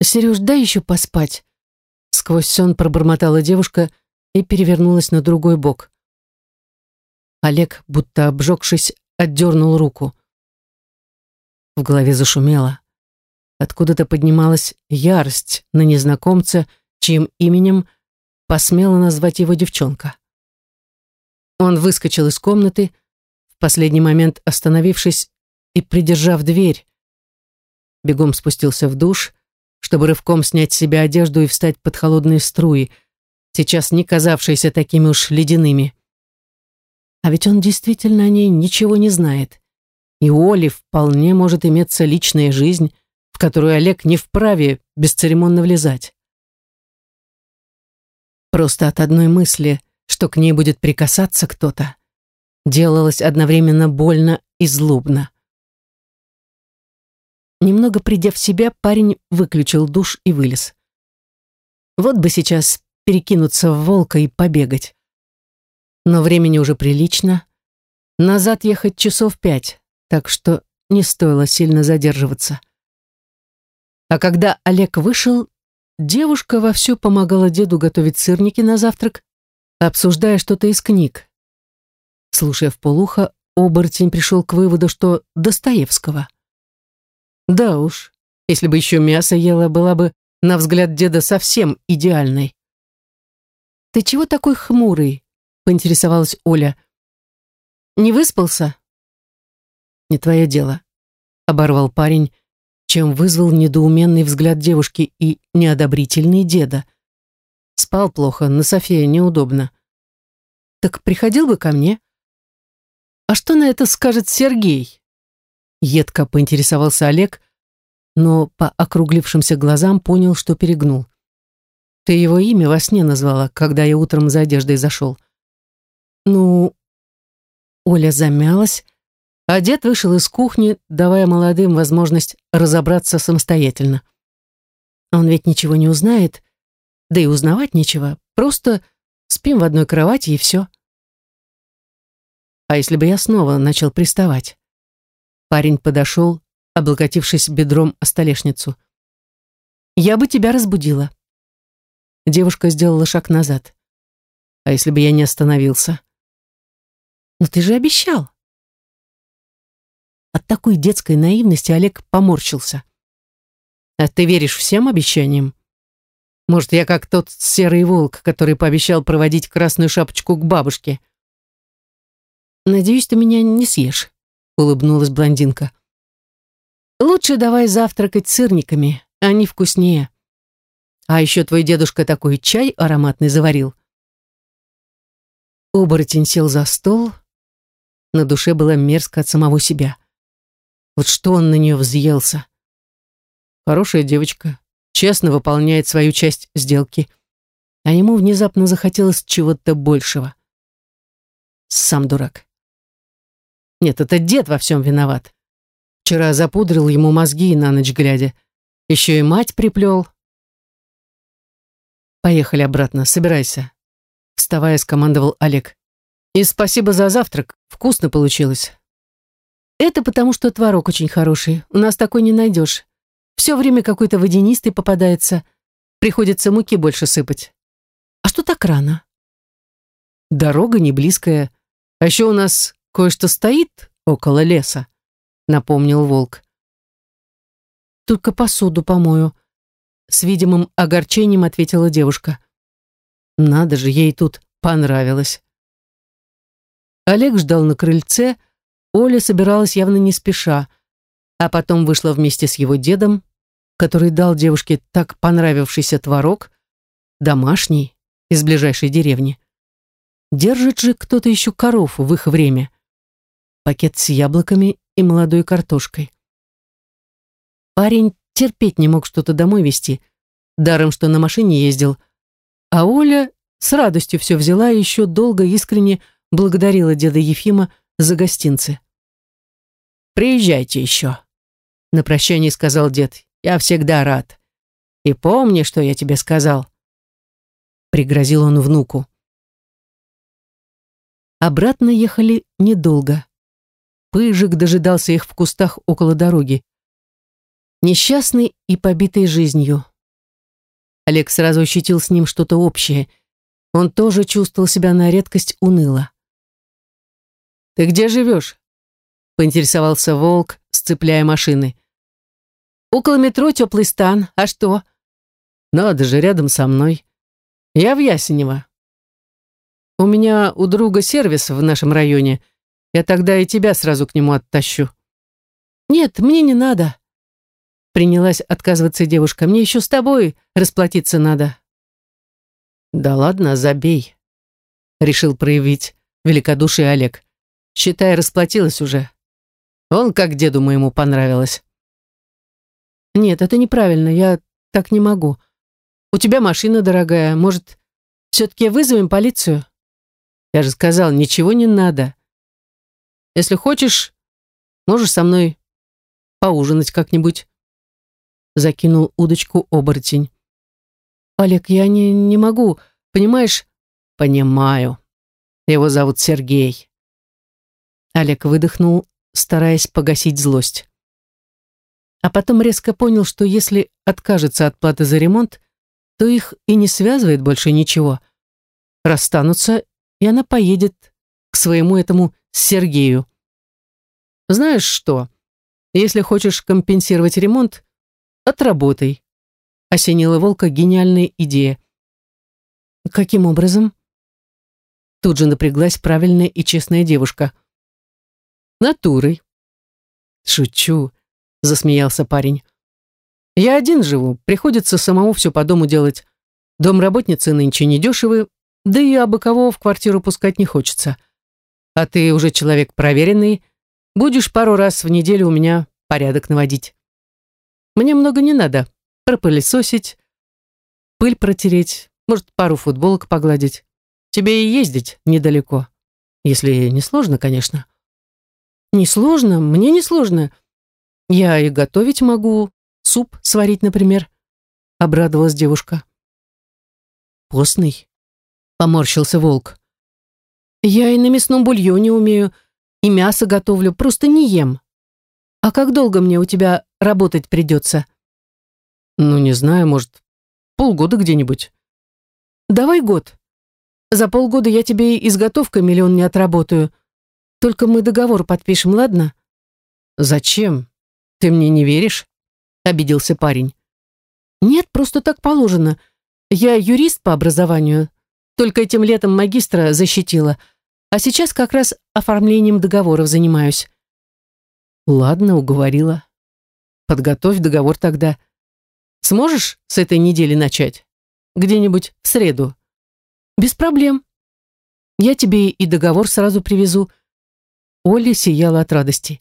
«Сереж, дай еще поспать!» Сквозь сон пробормотала девушка и перевернулась на другой бок. Олег, будто обжегшись, отдернул руку. В голове зашумело. Откуда-то поднималась ярость на незнакомца, чьим именем посмела назвать его девчонка. Он выскочил из комнаты, в последний момент остановившись и придержав дверь. Бегом спустился в душ, чтобы рывком снять с себя одежду и встать под холодные струи, сейчас не казавшиеся такими уж ледяными. А ведь он действительно о ней ничего не знает. И у Оли вполне может иметься личная жизнь, в которую Олег не вправе бесцеремонно влезать. Просто от одной мысли, что к ней будет прикасаться кто-то, делалось одновременно больно и злобно. Немного придя в себя, парень выключил душ и вылез. Вот бы сейчас перекинуться в волка и побегать. Но времени уже прилично. Назад ехать часов пять, так что не стоило сильно задерживаться. А когда Олег вышел, девушка вовсю помогала деду готовить сырники на завтрак, обсуждая что-то из книг. Слушая в полухо, оборотень пришел к выводу, что Достоевского — да уж, если бы еще мясо ела, была бы, на взгляд деда, совсем идеальной. «Ты чего такой хмурый?» — поинтересовалась Оля. «Не выспался?» «Не твое дело», — оборвал парень, чем вызвал недоуменный взгляд девушки и неодобрительный деда. Спал плохо, на софе неудобно. «Так приходил бы ко мне?» «А что на это скажет Сергей?» Едко поинтересовался Олег, но по округлившимся глазам понял, что перегнул. «Ты его имя во сне назвала, когда я утром за одеждой зашел». «Ну...» Оля замялась, а дед вышел из кухни, давая молодым возможность разобраться самостоятельно. Он ведь ничего не узнает, да и узнавать нечего, просто спим в одной кровати и все. А если бы я снова начал приставать? Парень подошел, облокотившись бедром о столешницу. «Я бы тебя разбудила». Девушка сделала шаг назад. «А если бы я не остановился?» «Но ты же обещал». От такой детской наивности Олег поморщился. «А ты веришь всем обещаниям? Может, я как тот серый волк, который пообещал проводить красную шапочку к бабушке?» «Надеюсь, ты меня не съешь» улыбнулась блондинка. Лучше давай завтракать сырниками, они вкуснее. А еще твой дедушка такой чай ароматный заварил. Оборотень сел за стол. На душе было мерзко от самого себя. Вот что он на нее взъелся. Хорошая девочка, честно выполняет свою часть сделки. а ему внезапно захотелось чего-то большего. Сам дурак. Нет, это дед во всем виноват. Вчера запудрил ему мозги на ночь глядя. Еще и мать приплел. Поехали обратно, собирайся. Вставая, скомандовал Олег. И спасибо за завтрак, вкусно получилось. Это потому, что творог очень хороший, у нас такой не найдешь. Все время какой-то водянистый попадается, приходится муки больше сыпать. А что так рано? Дорога не близкая, а еще у нас кое-что стоит около леса, напомнил волк. Только посуду помою, с видимым огорчением ответила девушка. Надо же, ей тут понравилось. Олег ждал на крыльце, Оля собиралась явно не спеша, а потом вышла вместе с его дедом, который дал девушке так понравившийся творог, домашний, из ближайшей деревни. Держит же кто-то еще коров в их время. Пакет с яблоками и молодой картошкой. Парень терпеть не мог что-то домой везти, даром что на машине ездил, а Оля с радостью все взяла и еще долго искренне благодарила деда Ефима за гостинцы. «Приезжайте еще», — на прощание сказал дед. «Я всегда рад. И помни, что я тебе сказал», — пригрозил он внуку. Обратно ехали недолго. Пыжик дожидался их в кустах около дороги. Несчастный и побитый жизнью. Олег сразу ощутил с ним что-то общее. Он тоже чувствовал себя на редкость уныло. «Ты где живешь?» — поинтересовался волк, сцепляя машины. «Около метро теплый стан. А что?» «Надо же, рядом со мной. Я в Ясенево. У меня у друга сервис в нашем районе. Я тогда и тебя сразу к нему оттащу». «Нет, мне не надо», — принялась отказываться девушка. «Мне еще с тобой расплатиться надо». «Да ладно, забей», — решил проявить великодушие Олег. Считай, расплатилась уже. Он как деду моему понравилось. Нет, это неправильно, я так не могу. У тебя машина дорогая, может, все-таки вызовем полицию? Я же сказал, ничего не надо. Если хочешь, можешь со мной поужинать как-нибудь. Закинул удочку оборотень. Олег, я не, не могу, понимаешь? Понимаю. Его зовут Сергей. Олег выдохнул, стараясь погасить злость. А потом резко понял, что если откажется от платы за ремонт, то их и не связывает больше ничего. Расстанутся, и она поедет к своему этому Сергею. Знаешь что? Если хочешь компенсировать ремонт, отработай. Осенила Волка гениальная идея. Каким образом? Тут же напряглась правильная и честная девушка. Натурой. Шучу, засмеялся парень. Я один живу, приходится самому все по дому делать. Домработницы нынче недешевы, да и абы кого в квартиру пускать не хочется. А ты уже человек проверенный, будешь пару раз в неделю у меня порядок наводить. Мне много не надо. Пропылесосить, пыль протереть, может, пару футболок погладить. Тебе и ездить недалеко. Если не сложно, конечно. Несложно, мне не сложно. Я и готовить могу, суп сварить, например. Обрадовалась девушка. Постный, поморщился волк. Я и на мясном бульоне умею, и мясо готовлю, просто не ем. А как долго мне у тебя работать придется? Ну, не знаю, может, полгода где-нибудь. Давай год. За полгода я тебе и изготовка миллион не отработаю. Только мы договор подпишем, ладно?» «Зачем? Ты мне не веришь?» — обиделся парень. «Нет, просто так положено. Я юрист по образованию. Только этим летом магистра защитила. А сейчас как раз оформлением договоров занимаюсь». «Ладно, уговорила. Подготовь договор тогда. Сможешь с этой недели начать? Где-нибудь в среду?» «Без проблем. Я тебе и договор сразу привезу. Оля сияла от радости.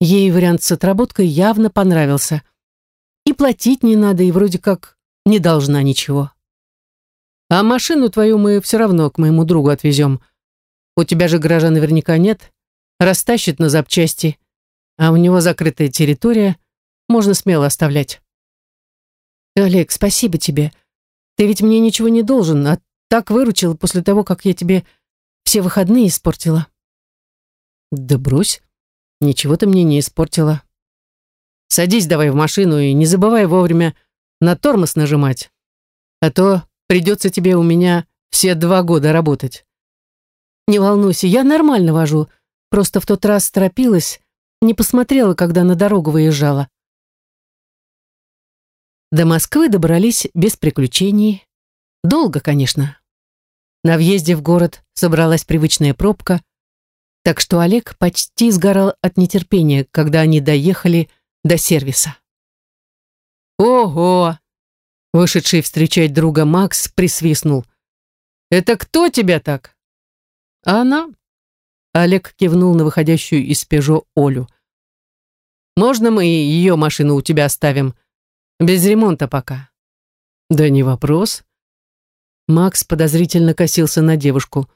Ей вариант с отработкой явно понравился. И платить не надо, и вроде как не должна ничего. А машину твою мы все равно к моему другу отвезем. У тебя же гаража наверняка нет. Растащит на запчасти. А у него закрытая территория. Можно смело оставлять. Олег, спасибо тебе. Ты ведь мне ничего не должен, а так выручил после того, как я тебе все выходные испортила. Да брось. Ничего ты мне не испортила. Садись давай в машину и не забывай вовремя на тормоз нажимать. А то придется тебе у меня все два года работать. Не волнуйся, я нормально вожу. Просто в тот раз торопилась, не посмотрела, когда на дорогу выезжала. До Москвы добрались без приключений. Долго, конечно. На въезде в город собралась привычная пробка, так что Олег почти сгорал от нетерпения, когда они доехали до сервиса. «Ого!» Вышедший встречать друга Макс присвистнул. «Это кто тебя так?» «Она?» Олег кивнул на выходящую из Пежо Олю. «Можно мы ее машину у тебя оставим? Без ремонта пока». «Да не вопрос». Макс подозрительно косился на девушку.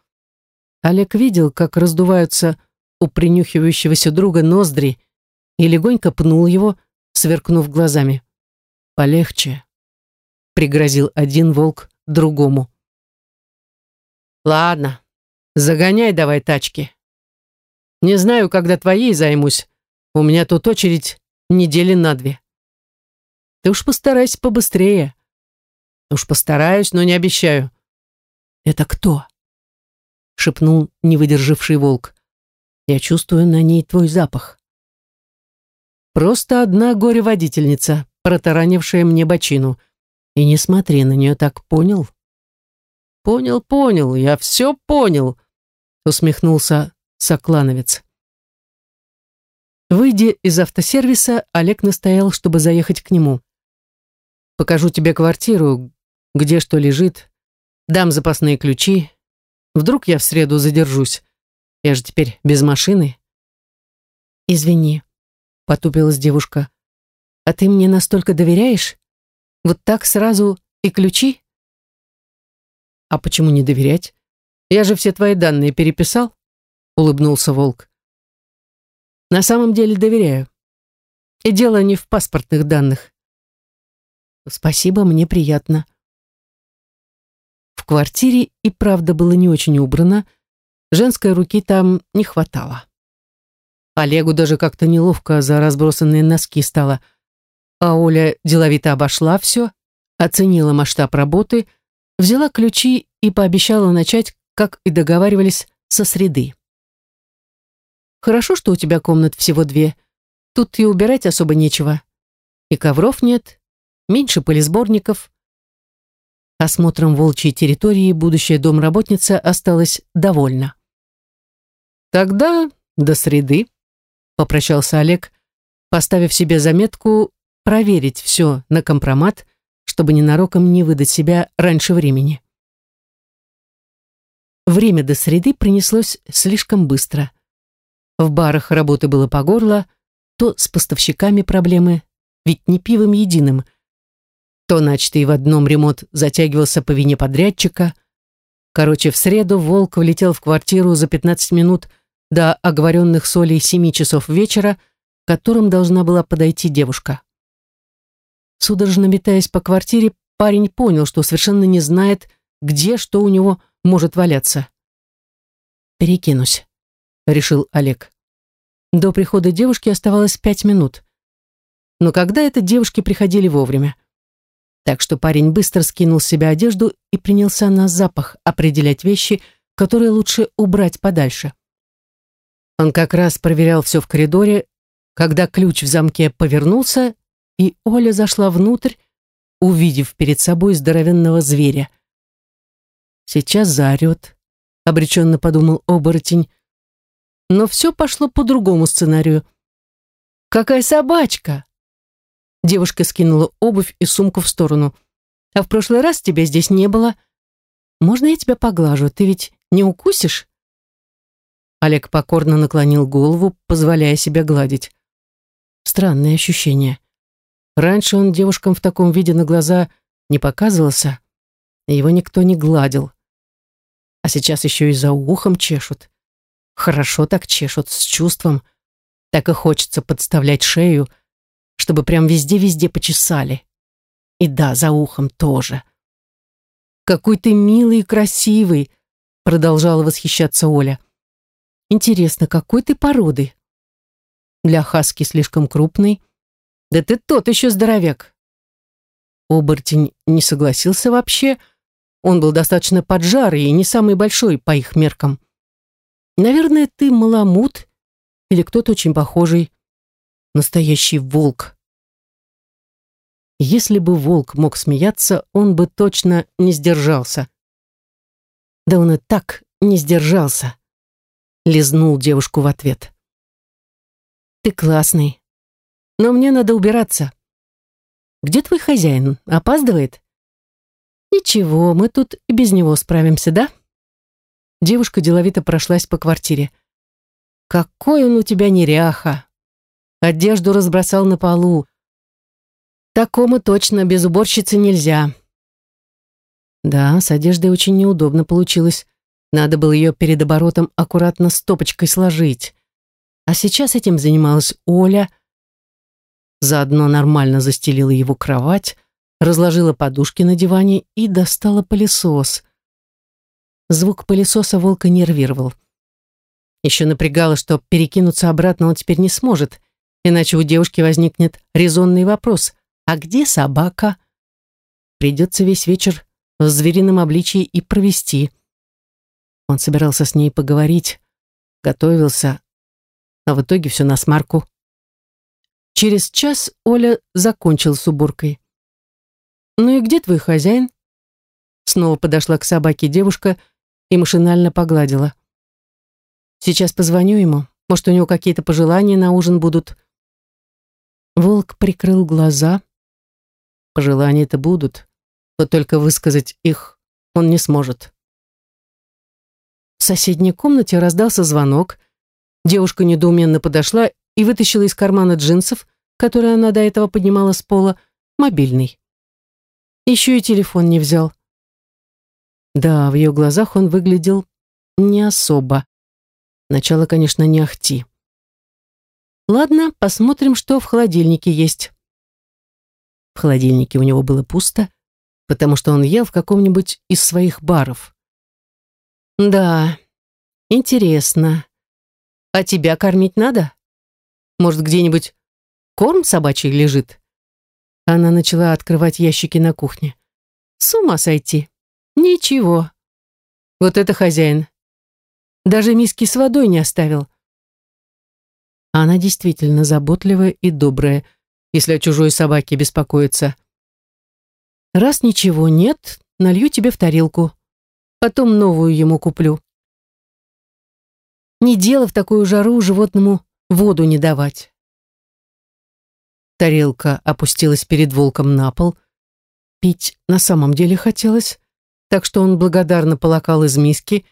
Олег видел, как раздуваются у принюхивающегося друга ноздри и легонько пнул его, сверкнув глазами. «Полегче», — пригрозил один волк другому. «Ладно, загоняй давай тачки. Не знаю, когда твоей займусь. У меня тут очередь недели на две. Ты уж постарайся побыстрее. Уж постараюсь, но не обещаю. Это кто? Шепнул не выдержавший волк. Я чувствую на ней твой запах. Просто одна горе-водительница, протаранившая мне бочину. И не смотри на нее так, понял? Понял, понял, я все понял, усмехнулся Соклановец. Выйдя из автосервиса, Олег настоял, чтобы заехать к нему. «Покажу тебе квартиру, где что лежит, дам запасные ключи. Вдруг я в среду задержусь. Я же теперь без машины». «Извини», потупилась девушка. «А ты мне настолько доверяешь? Вот так сразу и ключи?» «А почему не доверять? Я же все твои данные переписал», — улыбнулся Волк. «На самом деле доверяю. И дело не в паспортных данных». «Спасибо, мне приятно». В квартире и правда было не очень убрано, женской руки там не хватало. Олегу даже как-то неловко за разбросанные носки стало. А Оля деловито обошла все, оценила масштаб работы, взяла ключи и пообещала начать, как и договаривались, со среды. «Хорошо, что у тебя комнат всего две. Тут и убирать особо нечего. И ковров нет, меньше пылесборников». Осмотром волчьей территории будущая домработница осталась довольна. «Тогда до среды», попрощался Олег, поставив себе заметку проверить все на компромат, чтобы ненароком не выдать себя раньше времени. Время до среды принеслось слишком быстро. В барах работы было по горло, то с поставщиками проблемы, ведь не пивом единым. То начатый в одном ремонт затягивался по вине подрядчика. Короче, в среду Волк влетел в квартиру за 15 минут – до оговоренных солей семи часов вечера, к которым должна была подойти девушка. Судорожно метаясь по квартире, парень понял, что совершенно не знает, где что у него может валяться. «Перекинусь», — решил Олег. До прихода девушки оставалось пять минут. Но когда это девушки приходили вовремя. Так что парень быстро скинул с себя одежду и принялся на запах определять вещи, которые лучше убрать подальше. Он как раз проверял все в коридоре, когда ключ в замке повернулся, и Оля зашла внутрь, увидев перед собой здоровенного зверя. «Сейчас заорет», — обреченно подумал оборотень. Но все пошло по другому сценарию. «Какая собачка!» Девушка скинула обувь и сумку в сторону. «А в прошлый раз тебя здесь не было. Можно я тебя поглажу? Ты ведь не укусишь?» Олег покорно наклонил голову, позволяя себя гладить. Странное ощущение. Раньше он девушкам в таком виде на глаза не показывался, Его никто не гладил. А сейчас еще и за ухом чешут. Хорошо так чешут, с чувством. Так и хочется подставлять шею, чтобы прям везде-везде почесали. И да, за ухом тоже. «Какой ты милый и красивый!» продолжала восхищаться Оля. «Интересно, какой ты породы?» «Для хаски слишком крупный. Да ты тот еще здоровяк!» Оборотень не согласился вообще. Он был достаточно поджарый и не самый большой по их меркам. «Наверное, ты маламут или кто-то очень похожий. Настоящий волк». Если бы волк мог смеяться, он бы точно не сдержался. Да он и так не сдержался. Лизнул девушку в ответ. Ты классный. Но мне надо убираться. Где твой хозяин? Опаздывает? Ничего, мы тут и без него справимся, да? Девушка деловито прошлась по квартире. Какой он у тебя неряха. Одежду разбросал на полу. Такому точно без уборщицы нельзя. Да, с одеждой очень неудобно получилось. Надо было ее перед оборотом аккуратно стопочкой сложить. А сейчас этим занималась Оля. Заодно нормально застелила его кровать, разложила подушки на диване и достала пылесос. Звук пылесоса волка нервировал. Еще напрягало, что перекинуться обратно он теперь не сможет, иначе у девушки возникнет резонный вопрос «А где собака?» Придется весь вечер в зверином обличии и провести. Он собирался с ней поговорить, готовился, а в итоге все на смарку. Через час Оля закончила с уборкой. «Ну и где твой хозяин?» Снова подошла к собаке девушка и машинально погладила. «Сейчас позвоню ему. Может, у него какие-то пожелания на ужин будут?» Волк прикрыл глаза. «Пожелания-то будут вот только высказать их он не сможет. В соседней комнате раздался звонок. Девушка недоуменно подошла и вытащила из кармана джинсов, которые она до этого поднимала с пола, мобильный. Еще и телефон не взял. Да, в ее глазах он выглядел не особо. Начало, конечно, не ахти. Ладно, посмотрим, что в холодильнике есть. В холодильнике у него было пусто, потому что он ел в каком-нибудь из своих баров. Да, интересно. А тебя кормить надо? Может, где-нибудь корм собачий лежит? Она начала открывать ящики на кухне. С ума сойти. Ничего. Вот это хозяин. Даже миски с водой не оставил. Она действительно заботливая и добрая, если о чужой собаке беспокоится. Раз ничего нет, налью тебе в тарелку. Потом новую ему куплю. Не дело в такую жару животному воду не давать. Тарелка опустилась перед волком на пол. Пить на самом деле хотелось, так что он благодарно полакал из миски,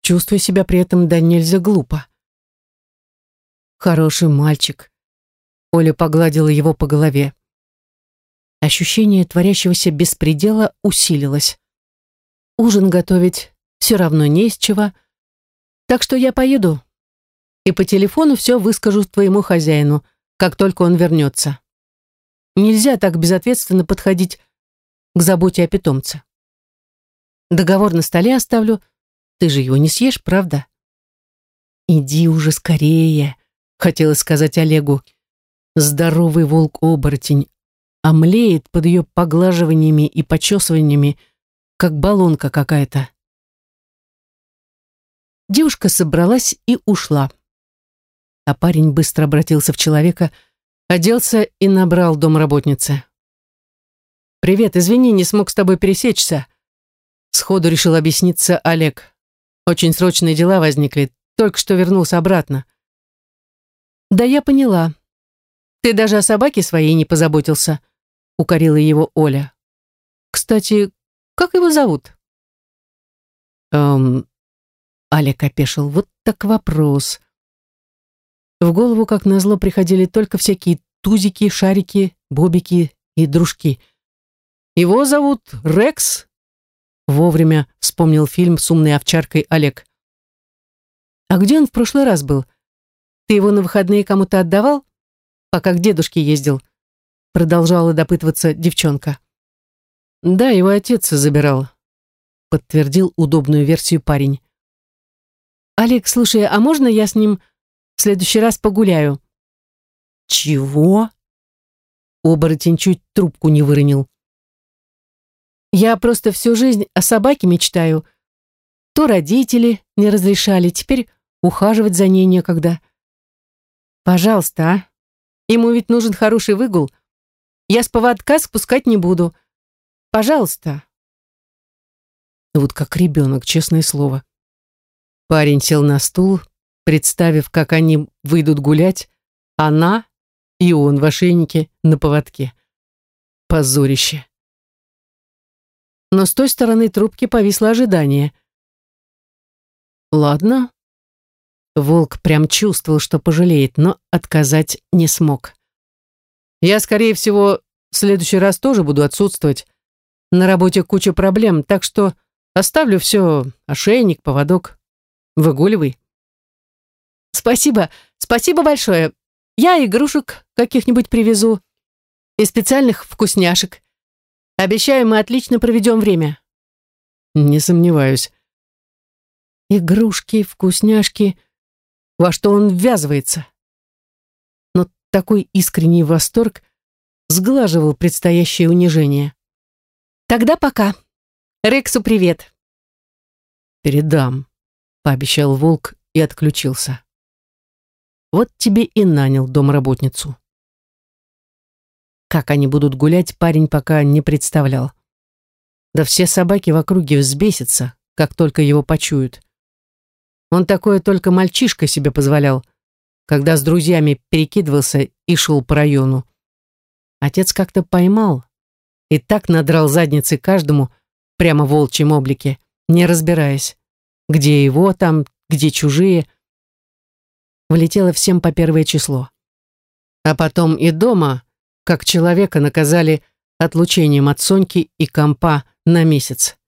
чувствуя себя при этом да нельзя глупо. Хороший мальчик. Оля погладила его по голове. Ощущение творящегося беспредела усилилось. Ужин готовить все равно не из чего, так что я поеду и по телефону все выскажу твоему хозяину, как только он вернется. Нельзя так безответственно подходить к заботе о питомце. Договор на столе оставлю, ты же его не съешь, правда? Иди уже скорее, хотела сказать Олегу. Здоровый волк-оборотень а млеет под ее поглаживаниями и почесываниями, как баллонка какая-то. Девушка собралась и ушла. А парень быстро обратился в человека, оделся и набрал домработницы. «Привет, извини, не смог с тобой пересечься». Сходу решил объясниться Олег. «Очень срочные дела возникли, только что вернулся обратно». «Да я поняла. Ты даже о собаке своей не позаботился укорила его Оля. Кстати, как его зовут? Эм, Алик опешил. Вот так вопрос. В голову, как назло, приходили только всякие тузики, шарики, бобики и дружки. Его зовут Рекс. Вовремя вспомнил фильм с умной овчаркой Олег. «А где он в прошлый раз был? Ты его на выходные кому-то отдавал, пока к дедушке ездил?» Продолжала допытываться девчонка. «Да, его отец забирал», подтвердил удобную версию парень. «Олег, слушай, а можно я с ним в следующий раз погуляю?» «Чего?» Оборотень чуть трубку не выронил. «Я просто всю жизнь о собаке мечтаю. То родители не разрешали, теперь ухаживать за ней некогда. Пожалуйста, а? Ему ведь нужен хороший выгул. Я с поводка спускать не буду. Пожалуйста». Вот как ребенок, честное слово. Парень сел на стул, представив, как они выйдут гулять, она и он в ошейнике на поводке. Позорище. Но с той стороны трубки повисло ожидание. Ладно. Волк прям чувствовал, что пожалеет, но отказать не смог. Я, скорее всего, в следующий раз тоже буду отсутствовать. На работе куча проблем, так что оставлю все, ошейник, поводок. Выгуливай. Спасибо, спасибо большое. Я игрушек каких-нибудь привезу и специальных вкусняшек. Обещаю, мы отлично проведем время. Не сомневаюсь. Игрушки, вкусняшки. Во что он ввязывается? Но такой искренний восторг сглаживал предстоящее унижение. Тогда пока. Рексу привет. Передам, пообещал волк и отключился. Вот тебе и нанял домработницу. Как они будут гулять, парень пока не представлял. Да все собаки в округе взбесятся, как только его почуют. Он такое только мальчишка себе позволял, когда с друзьями перекидывался и шел по району. Отец как-то поймал и так надрал задницы каждому прямо в волчьем облике, не разбираясь, где его там, где чужие – влетело всем по первое число. А потом и дома, как человека, наказали отлучением от Соньки и компа на месяц.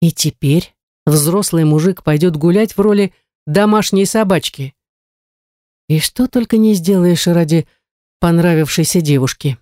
И теперь взрослый мужик пойдет гулять в роли домашней собачки. И что только не сделаешь ради понравившейся девушки.